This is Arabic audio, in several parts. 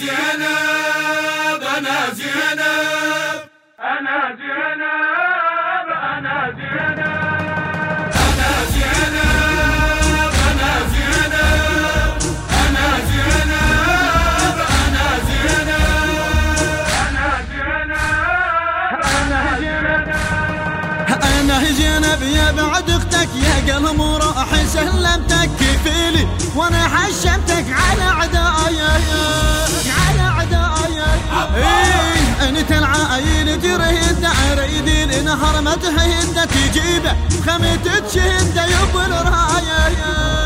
Yeah. القلب سلمتك كفيلي وأنا حشمتك على عدايا على عدايا إيه أنت العائل تريد اريد انهار ما تهيد تجيبه خمت تشهد يبل رايه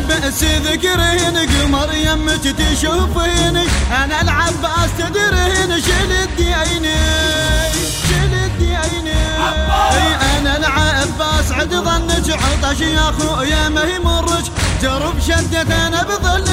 بأس ذكرينك مريم تشوفينك أنا العباس تدرين شلت عيني شلت عيني أنا العباس عد ظنك عطش يا أخو يا ما يمرش جرب شدت أنا بظل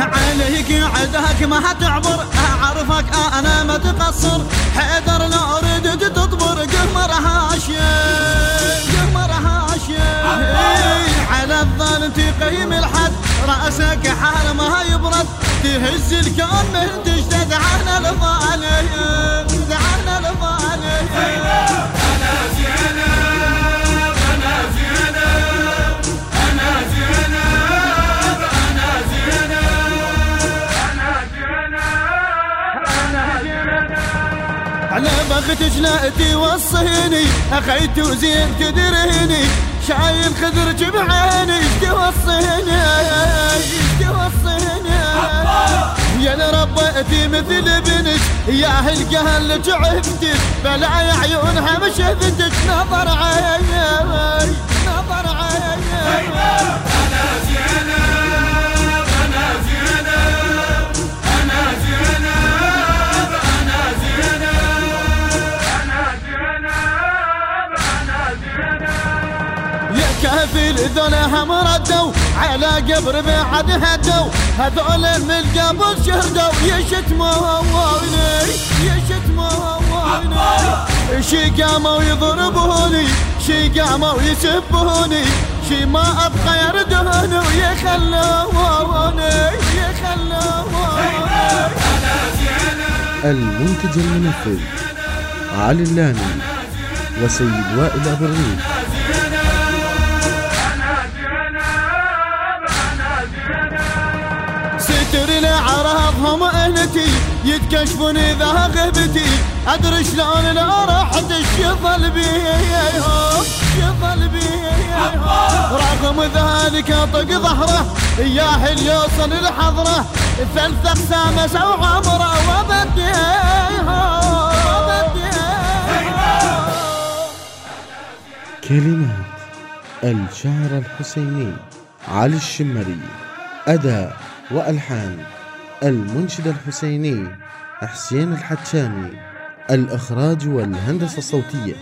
عليك عداك ما تعبر أعرفك أنا ما تقصر. حيدر لا أريد تطبر قمر هاشم قمر هاشم. إيه، على الظالم تقيم الحد رأسك حال ما يبرد. تهز الكون من تجتد عن الظالم على بخت جناتي والصيني أخيت وزين تدرهني شايل خدرك بعيني توصيني توصيني يا ربيتي مثل ابنك يا أهل جهل عبدك بلع عيونها ما شفتك نظر عيني نظر عيني. يا كافل ذولهم ردوا على قبر بعد هدوا. هذول من القبر شهدوا يشتموني يشتموني شي قاموا يضربوني شي قاموا يسبوني شي ما أبقى يردوني ويخلوني يخلوني المنتج المنفذ علي اللامي وسيد وائل أبو ستر لعراضهم اهلتي يتكشفون إذا غبتي. أدري شلون لو رحت يظل بي يظل بي رغم ذلك طق ظهره. يا يوصل الحضرة. ثلث أقسام سو عمره وبديه كلمات الشاعر الحسيني علي الشمري. أداء وألحان المنشد الحسيني حسين الحتشامي الإخراج والهندسة الصوتية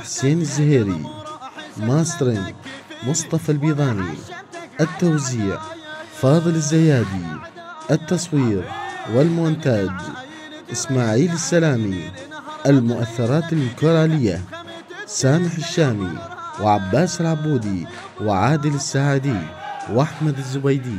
حسين الزهيري ماسترينج مصطفى البيضاني التوزيع فاضل الزيادي التصوير والمونتاج إسماعيل السلامي المؤثرات الكورالية سامح الشامي وعباس العبودي وعادل السعدي وأحمد الزبيدي.